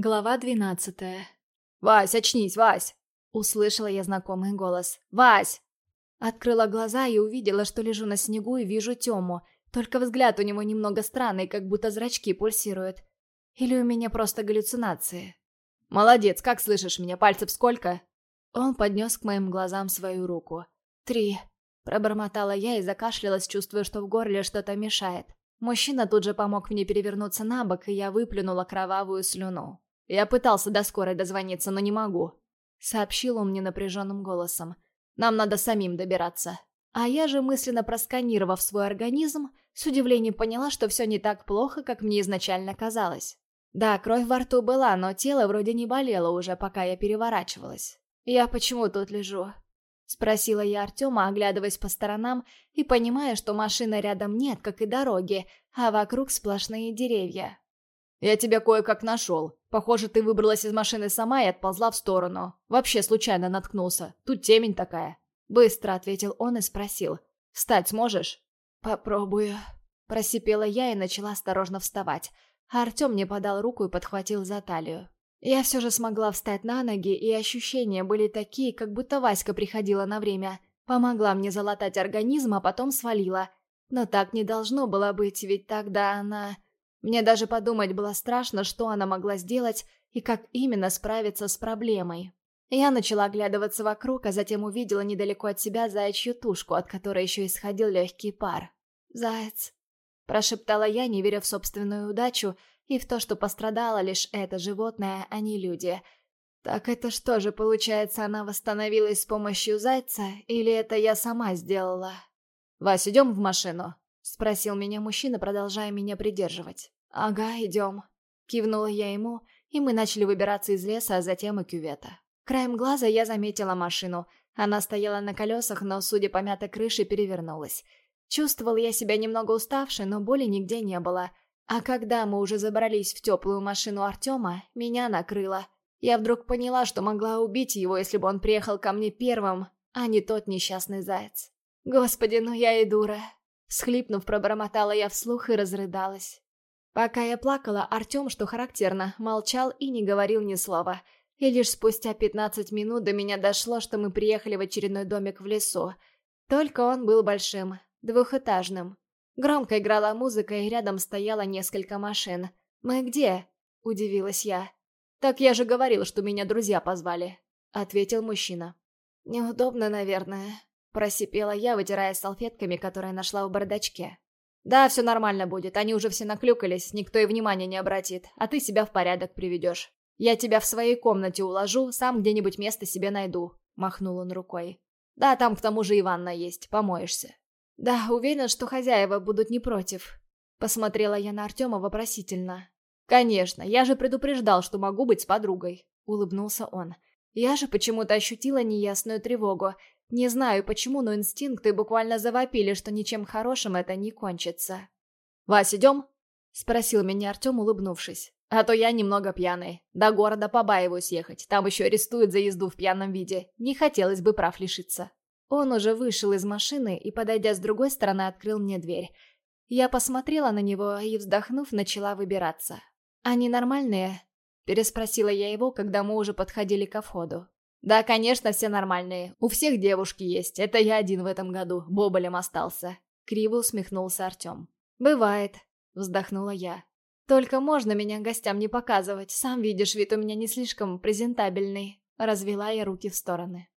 Глава двенадцатая. «Вась, очнись, Вась!» Услышала я знакомый голос. «Вась!» Открыла глаза и увидела, что лежу на снегу и вижу Тему. Только взгляд у него немного странный, как будто зрачки пульсируют. Или у меня просто галлюцинации. «Молодец, как слышишь меня? Пальцев сколько?» Он поднес к моим глазам свою руку. «Три». Пробормотала я и закашлялась, чувствуя, что в горле что-то мешает. Мужчина тут же помог мне перевернуться на бок, и я выплюнула кровавую слюну. «Я пытался до скорой дозвониться, но не могу», — сообщил он мне напряженным голосом. «Нам надо самим добираться». А я же, мысленно просканировав свой организм, с удивлением поняла, что все не так плохо, как мне изначально казалось. Да, кровь во рту была, но тело вроде не болело уже, пока я переворачивалась. «Я почему тут лежу?» Спросила я Артема, оглядываясь по сторонам и понимая, что машины рядом нет, как и дороги, а вокруг сплошные деревья. «Я тебя кое-как нашел. Похоже, ты выбралась из машины сама и отползла в сторону. Вообще случайно наткнулся. Тут темень такая». Быстро ответил он и спросил. «Встать сможешь?» «Попробую». Просипела я и начала осторожно вставать. А Артем мне подал руку и подхватил за талию. Я все же смогла встать на ноги, и ощущения были такие, как будто Васька приходила на время. Помогла мне залатать организм, а потом свалила. Но так не должно было быть, ведь тогда она... Мне даже подумать было страшно, что она могла сделать и как именно справиться с проблемой. Я начала оглядываться вокруг, а затем увидела недалеко от себя заячью тушку, от которой еще исходил легкий пар. «Заяц», – прошептала я, не веря в собственную удачу и в то, что пострадало лишь это животное, а не люди. Так это что же, получается, она восстановилась с помощью зайца, или это я сама сделала? «Вась, идем в машину?» — спросил меня мужчина, продолжая меня придерживать. «Ага, идем». Кивнула я ему, и мы начали выбираться из леса, а затем и кювета. Краем глаза я заметила машину. Она стояла на колесах, но, судя по мятой крыше, перевернулась. Чувствовал я себя немного уставшей, но боли нигде не было. А когда мы уже забрались в теплую машину Артема, меня накрыло. Я вдруг поняла, что могла убить его, если бы он приехал ко мне первым, а не тот несчастный заяц. Господи, ну я и дура. Схлипнув, пробормотала я вслух и разрыдалась. Пока я плакала, Артем, что характерно, молчал и не говорил ни слова. И лишь спустя 15 минут до меня дошло, что мы приехали в очередной домик в лесу. Только он был большим, двухэтажным. Громко играла музыка, и рядом стояло несколько машин. «Мы где?» – удивилась я. «Так я же говорил, что меня друзья позвали», – ответил мужчина. «Неудобно, наверное», Просипела я, вытирая салфетками, которые нашла в бардачке. «Да, все нормально будет, они уже все наклюкались, никто и внимания не обратит, а ты себя в порядок приведешь. Я тебя в своей комнате уложу, сам где-нибудь место себе найду», — махнул он рукой. «Да, там к тому же и ванна есть, помоешься». «Да, уверена, что хозяева будут не против», — посмотрела я на Артема вопросительно. «Конечно, я же предупреждал, что могу быть с подругой», — улыбнулся он. Я же почему-то ощутила неясную тревогу, не знаю почему, но инстинкты буквально завопили, что ничем хорошим это не кончится. «Вась, идем?» — спросил меня Артем, улыбнувшись. «А то я немного пьяный. До города побаиваюсь ехать. Там еще арестуют за езду в пьяном виде. Не хотелось бы прав лишиться». Он уже вышел из машины и, подойдя с другой стороны, открыл мне дверь. Я посмотрела на него и, вздохнув, начала выбираться. «Они нормальные?» – переспросила я его, когда мы уже подходили ко входу. «Да, конечно, все нормальные. У всех девушки есть. Это я один в этом году. Боболем остался». Криво усмехнулся Артем. «Бывает», — вздохнула я. «Только можно меня гостям не показывать. Сам видишь, вид у меня не слишком презентабельный». Развела я руки в стороны.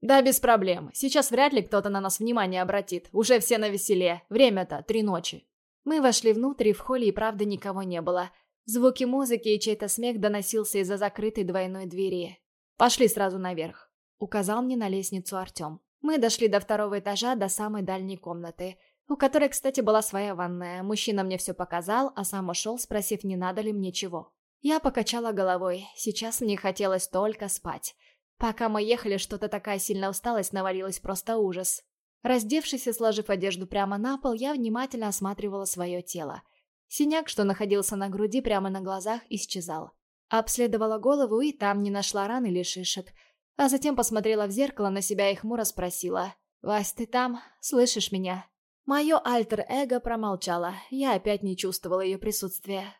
«Да, без проблем. Сейчас вряд ли кто-то на нас внимание обратит. Уже все на веселе. Время-то три ночи». Мы вошли внутрь, и в холле и правда никого не было. Звуки музыки и чей-то смех доносился из-за закрытой двойной двери. Пошли сразу наверх», — указал мне на лестницу Артем. Мы дошли до второго этажа, до самой дальней комнаты, у которой, кстати, была своя ванная. Мужчина мне все показал, а сам ушел, спросив, не надо ли мне чего. Я покачала головой. Сейчас мне хотелось только спать. Пока мы ехали, что-то такая сильная усталость навалилась, просто ужас. Раздевшись и сложив одежду прямо на пол, я внимательно осматривала свое тело. Синяк, что находился на груди, прямо на глазах, исчезал. Обследовала голову и там не нашла ран или шишек. А затем посмотрела в зеркало на себя и хмуро спросила. «Вась, ты там? Слышишь меня?» Мое альтер-эго промолчало. Я опять не чувствовала ее присутствия.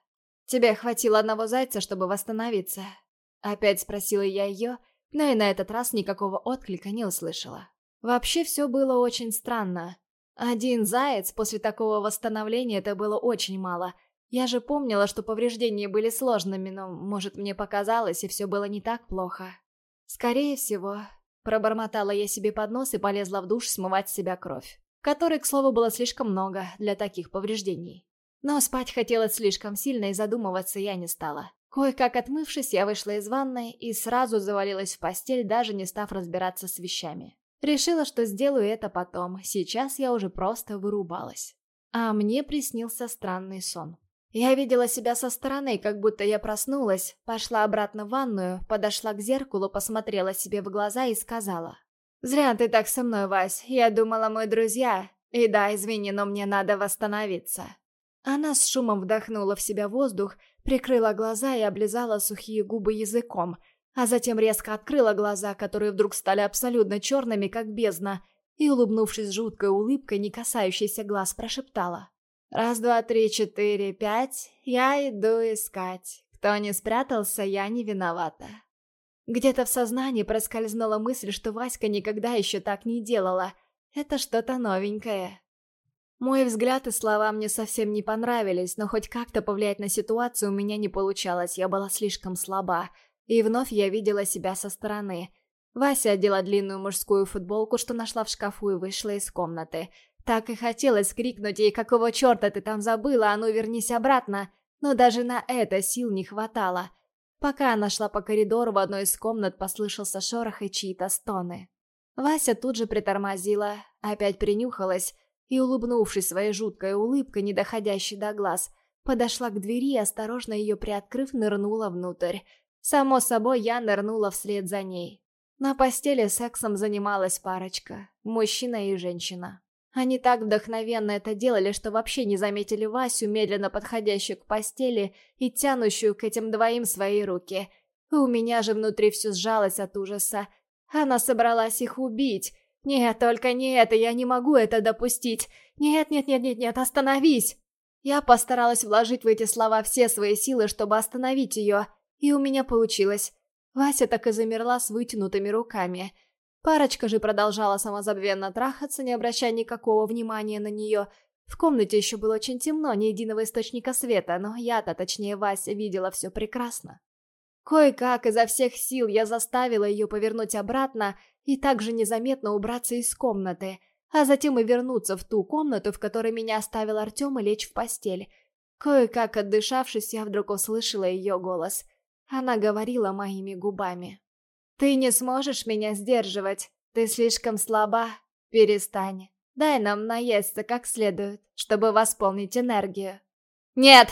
«Тебе хватило одного зайца, чтобы восстановиться?» Опять спросила я ее, но и на этот раз никакого отклика не услышала. Вообще все было очень странно. Один заяц после такого восстановления это было очень мало. Я же помнила, что повреждения были сложными, но, может, мне показалось, и все было не так плохо. Скорее всего, пробормотала я себе под нос и полезла в душ смывать с себя кровь, которой, к слову, было слишком много для таких повреждений. Но спать хотелось слишком сильно, и задумываться я не стала. Кое-как отмывшись, я вышла из ванной и сразу завалилась в постель, даже не став разбираться с вещами. Решила, что сделаю это потом, сейчас я уже просто вырубалась. А мне приснился странный сон. Я видела себя со стороны, как будто я проснулась, пошла обратно в ванную, подошла к зеркалу, посмотрела себе в глаза и сказала. «Зря ты так со мной, Вась, я думала, мы друзья. И да, извини, но мне надо восстановиться». Она с шумом вдохнула в себя воздух, прикрыла глаза и облизала сухие губы языком, а затем резко открыла глаза, которые вдруг стали абсолютно черными, как бездна, и, улыбнувшись жуткой улыбкой, не касающейся глаз, прошептала. «Раз, два, три, четыре, пять, я иду искать. Кто не спрятался, я не виновата». Где-то в сознании проскользнула мысль, что Васька никогда еще так не делала. Это что-то новенькое. Мой взгляд и слова мне совсем не понравились, но хоть как-то повлиять на ситуацию у меня не получалось, я была слишком слаба. И вновь я видела себя со стороны. Вася одела длинную мужскую футболку, что нашла в шкафу, и вышла из комнаты. Так и хотелось крикнуть ей, какого черта ты там забыла, а ну вернись обратно. Но даже на это сил не хватало. Пока она шла по коридору, в одной из комнат послышался шорох и чьи-то стоны. Вася тут же притормозила, опять принюхалась, и, улыбнувшись своей жуткой улыбкой, не доходящей до глаз, подошла к двери и, осторожно ее приоткрыв, нырнула внутрь. Само собой, я нырнула вслед за ней. На постели сексом занималась парочка, мужчина и женщина. Они так вдохновенно это делали, что вообще не заметили Васю, медленно подходящую к постели и тянущую к этим двоим свои руки. У меня же внутри все сжалось от ужаса. Она собралась их убить, «Нет, только не это, я не могу это допустить! Нет, нет, нет, нет, нет, остановись!» Я постаралась вложить в эти слова все свои силы, чтобы остановить ее, и у меня получилось. Вася так и замерла с вытянутыми руками. Парочка же продолжала самозабвенно трахаться, не обращая никакого внимания на нее. В комнате еще было очень темно, ни единого источника света, но я-то, точнее Вася, видела все прекрасно. Кое-как изо всех сил я заставила ее повернуть обратно и также незаметно убраться из комнаты, а затем и вернуться в ту комнату, в которой меня оставил Артем, и лечь в постель. Кое-как отдышавшись, я вдруг услышала ее голос. Она говорила моими губами. «Ты не сможешь меня сдерживать. Ты слишком слаба. Перестань. Дай нам наесться как следует, чтобы восполнить энергию». «Нет!»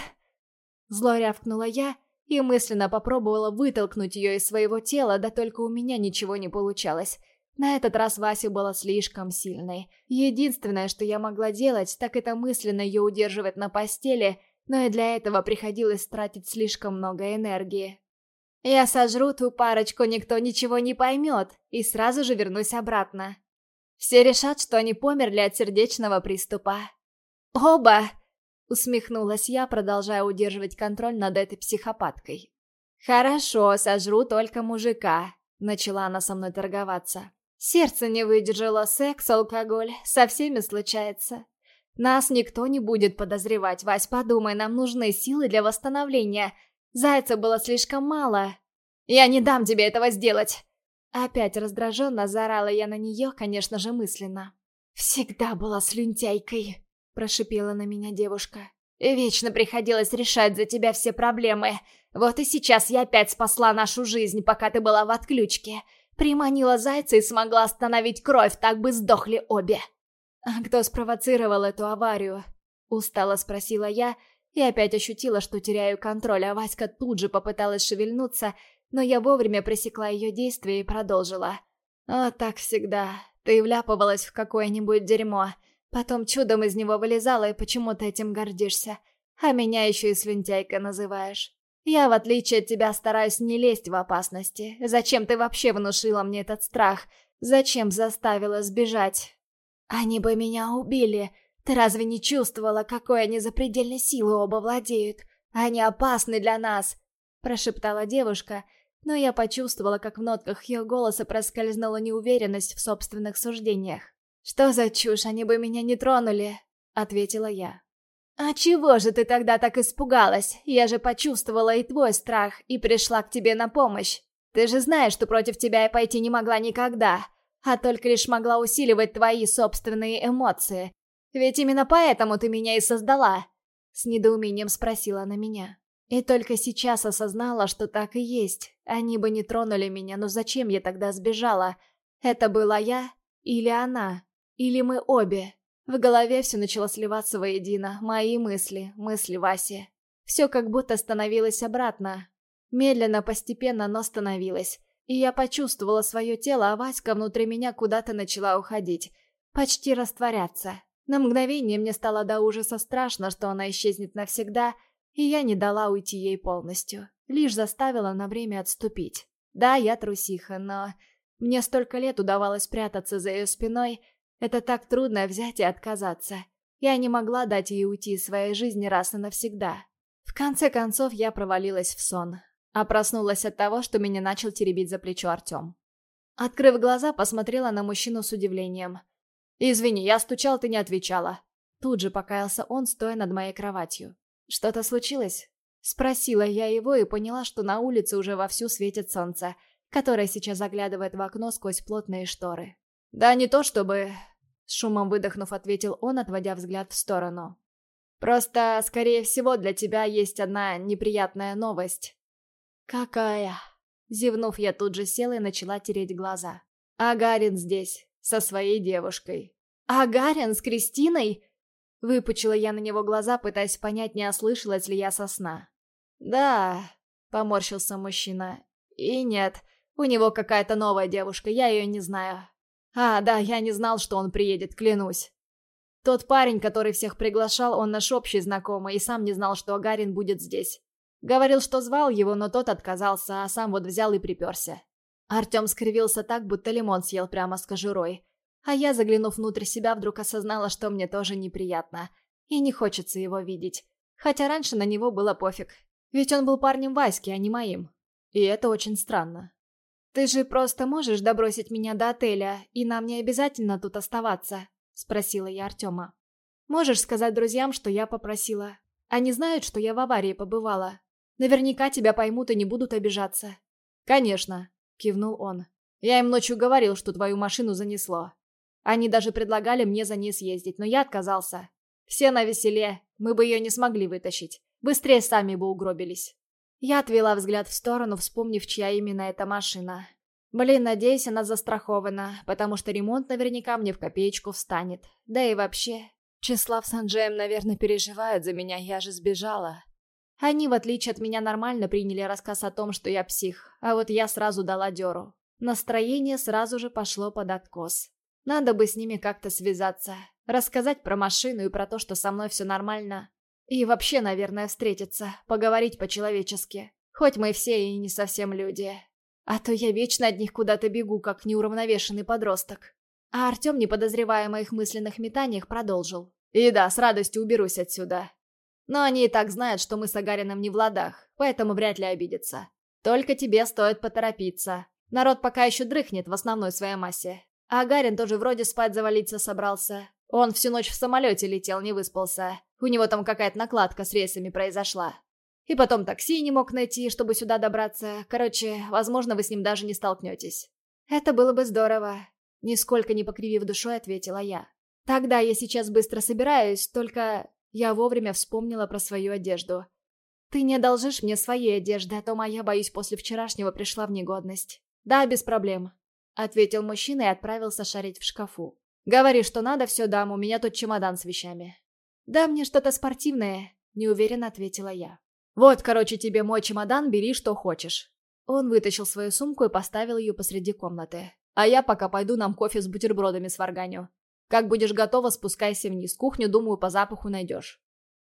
Зло рявкнула я и мысленно попробовала вытолкнуть ее из своего тела, да только у меня ничего не получалось. На этот раз Вася была слишком сильной. Единственное, что я могла делать, так это мысленно ее удерживать на постели, но и для этого приходилось тратить слишком много энергии. Я сожру ту парочку, никто ничего не поймет, и сразу же вернусь обратно. Все решат, что они померли от сердечного приступа. «Оба!» Усмехнулась я, продолжая удерживать контроль над этой психопаткой. «Хорошо, сожру только мужика», — начала она со мной торговаться. «Сердце не выдержало, секс, алкоголь, со всеми случается. Нас никто не будет подозревать, Вась, подумай, нам нужны силы для восстановления. Зайца было слишком мало. Я не дам тебе этого сделать!» Опять раздраженно заорала я на нее, конечно же, мысленно. «Всегда была слюнтяйкой», прошипела на меня девушка. «Вечно приходилось решать за тебя все проблемы. Вот и сейчас я опять спасла нашу жизнь, пока ты была в отключке. Приманила зайца и смогла остановить кровь, так бы сдохли обе». «А кто спровоцировал эту аварию?» Устало спросила я и опять ощутила, что теряю контроль, а Васька тут же попыталась шевельнуться, но я вовремя пресекла ее действия и продолжила. «Вот так всегда. Ты вляпывалась в какое-нибудь дерьмо». Потом чудом из него вылезала, и почему ты этим гордишься. А меня еще и слюнтяйка называешь. Я, в отличие от тебя, стараюсь не лезть в опасности. Зачем ты вообще внушила мне этот страх? Зачем заставила сбежать? Они бы меня убили. Ты разве не чувствовала, какой они запредельной силой оба владеют? Они опасны для нас!» – прошептала девушка, но я почувствовала, как в нотках ее голоса проскользнула неуверенность в собственных суждениях. «Что за чушь, они бы меня не тронули!» – ответила я. «А чего же ты тогда так испугалась? Я же почувствовала и твой страх, и пришла к тебе на помощь. Ты же знаешь, что против тебя я пойти не могла никогда, а только лишь могла усиливать твои собственные эмоции. Ведь именно поэтому ты меня и создала!» С недоумением спросила она меня. И только сейчас осознала, что так и есть. Они бы не тронули меня, но зачем я тогда сбежала? Это была я или она? Или мы обе? В голове все начало сливаться воедино. Мои мысли, мысли Васи. Все как будто становилось обратно. Медленно, постепенно, но становилось. И я почувствовала свое тело, а Васька внутри меня куда-то начала уходить. Почти растворяться. На мгновение мне стало до ужаса страшно, что она исчезнет навсегда — и я не дала уйти ей полностью, лишь заставила на время отступить. Да, я трусиха, но мне столько лет удавалось прятаться за ее спиной, это так трудно взять и отказаться. Я не могла дать ей уйти из своей жизни раз и навсегда. В конце концов, я провалилась в сон, а проснулась от того, что меня начал теребить за плечо Артем. Открыв глаза, посмотрела на мужчину с удивлением. «Извини, я стучал, ты не отвечала». Тут же покаялся он, стоя над моей кроватью. «Что-то случилось?» Спросила я его и поняла, что на улице уже вовсю светит солнце, которое сейчас заглядывает в окно сквозь плотные шторы. «Да не то чтобы...» С шумом выдохнув, ответил он, отводя взгляд в сторону. «Просто, скорее всего, для тебя есть одна неприятная новость». «Какая?» Зевнув, я тут же села и начала тереть глаза. «Агарин здесь, со своей девушкой». «Агарин с Кристиной?» Выпучила я на него глаза, пытаясь понять, не ослышалась ли я со сна. «Да», — поморщился мужчина. «И нет, у него какая-то новая девушка, я ее не знаю». «А, да, я не знал, что он приедет, клянусь». Тот парень, который всех приглашал, он наш общий знакомый, и сам не знал, что Агарин будет здесь. Говорил, что звал его, но тот отказался, а сам вот взял и приперся. Артем скривился так, будто лимон съел прямо с кожурой. А я, заглянув внутрь себя, вдруг осознала, что мне тоже неприятно. И не хочется его видеть. Хотя раньше на него было пофиг. Ведь он был парнем Васьки, а не моим. И это очень странно. «Ты же просто можешь добросить меня до отеля, и нам не обязательно тут оставаться?» Спросила я Артема. «Можешь сказать друзьям, что я попросила? Они знают, что я в аварии побывала. Наверняка тебя поймут и не будут обижаться». «Конечно», — кивнул он. «Я им ночью говорил, что твою машину занесло. Они даже предлагали мне за ней съездить, но я отказался. Все на веселе, мы бы ее не смогли вытащить. Быстрее сами бы угробились. Я отвела взгляд в сторону, вспомнив, чья именно эта машина. Блин, надеюсь, она застрахована, потому что ремонт наверняка мне в копеечку встанет. Да и вообще, Числав с Анджеем, наверное, переживают за меня, я же сбежала. Они, в отличие от меня, нормально приняли рассказ о том, что я псих, а вот я сразу дала дёру. Настроение сразу же пошло под откос. Надо бы с ними как-то связаться. Рассказать про машину и про то, что со мной все нормально. И вообще, наверное, встретиться, поговорить по-человечески. Хоть мы все и не совсем люди. А то я вечно от них куда-то бегу, как неуравновешенный подросток. А Артем, не подозревая о моих мысленных метаниях, продолжил. И да, с радостью уберусь отсюда. Но они и так знают, что мы с Агарином не в ладах, поэтому вряд ли обидятся. Только тебе стоит поторопиться. Народ пока еще дрыхнет в основной своей массе. А Гарин тоже вроде спать завалиться собрался. Он всю ночь в самолете летел, не выспался. У него там какая-то накладка с рейсами произошла. И потом такси не мог найти, чтобы сюда добраться. Короче, возможно, вы с ним даже не столкнетесь. Это было бы здорово. Нисколько не покривив душой, ответила я. Тогда я сейчас быстро собираюсь, только я вовремя вспомнила про свою одежду. Ты не одолжишь мне своей одежды, а то моя, боюсь, после вчерашнего пришла в негодность. Да, без проблем ответил мужчина и отправился шарить в шкафу. «Говори, что надо, все дам, у меня тут чемодан с вещами». «Да мне что-то спортивное», — неуверенно ответила я. «Вот, короче, тебе мой чемодан, бери, что хочешь». Он вытащил свою сумку и поставил ее посреди комнаты. «А я пока пойду нам кофе с бутербродами сварганю. Как будешь готова, спускайся вниз. Кухню, думаю, по запаху найдешь».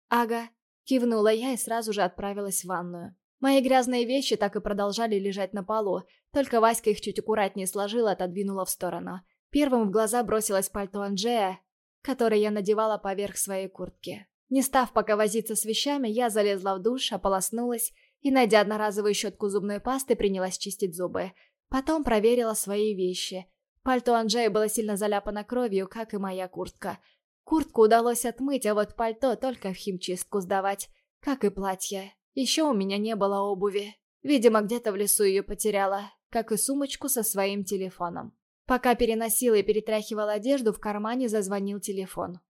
«Ага», — кивнула я и сразу же отправилась в ванную. Мои грязные вещи так и продолжали лежать на полу, только Васька их чуть аккуратнее сложила, отодвинула в сторону. Первым в глаза бросилось пальто Анджея, которое я надевала поверх своей куртки. Не став пока возиться с вещами, я залезла в душ, ополоснулась и, найдя одноразовую щетку зубной пасты, принялась чистить зубы. Потом проверила свои вещи. Пальто Анджея было сильно заляпано кровью, как и моя куртка. Куртку удалось отмыть, а вот пальто только в химчистку сдавать, как и платье. Еще у меня не было обуви. Видимо, где-то в лесу ее потеряла, как и сумочку со своим телефоном. Пока переносила и перетряхивала одежду, в кармане зазвонил телефон.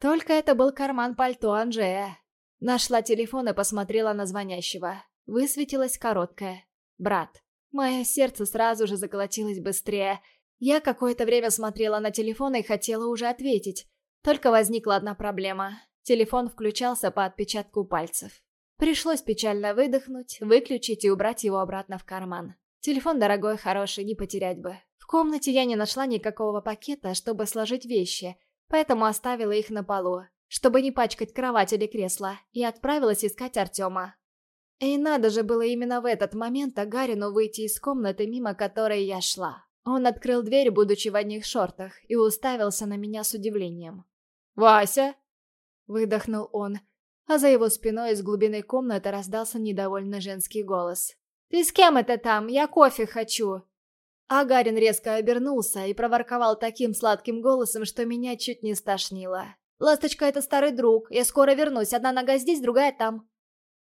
Только это был карман пальто Анжея. Нашла телефон и посмотрела на звонящего. Высветилась короткая. «Брат». Мое сердце сразу же заколотилось быстрее. Я какое-то время смотрела на телефон и хотела уже ответить. Только возникла одна проблема. Телефон включался по отпечатку пальцев. Пришлось печально выдохнуть, выключить и убрать его обратно в карман. Телефон дорогой, хороший, не потерять бы. В комнате я не нашла никакого пакета, чтобы сложить вещи, поэтому оставила их на полу, чтобы не пачкать кровать или кресло, и отправилась искать Артема. И надо же было именно в этот момент Агарину выйти из комнаты, мимо которой я шла. Он открыл дверь, будучи в одних шортах, и уставился на меня с удивлением. «Вася!» — выдохнул он, а за его спиной из глубины комнаты раздался недовольный женский голос. «Ты с кем это там? Я кофе хочу!» Агарин резко обернулся и проворковал таким сладким голосом, что меня чуть не стошнило. «Ласточка — это старый друг. Я скоро вернусь. Одна нога здесь, другая там».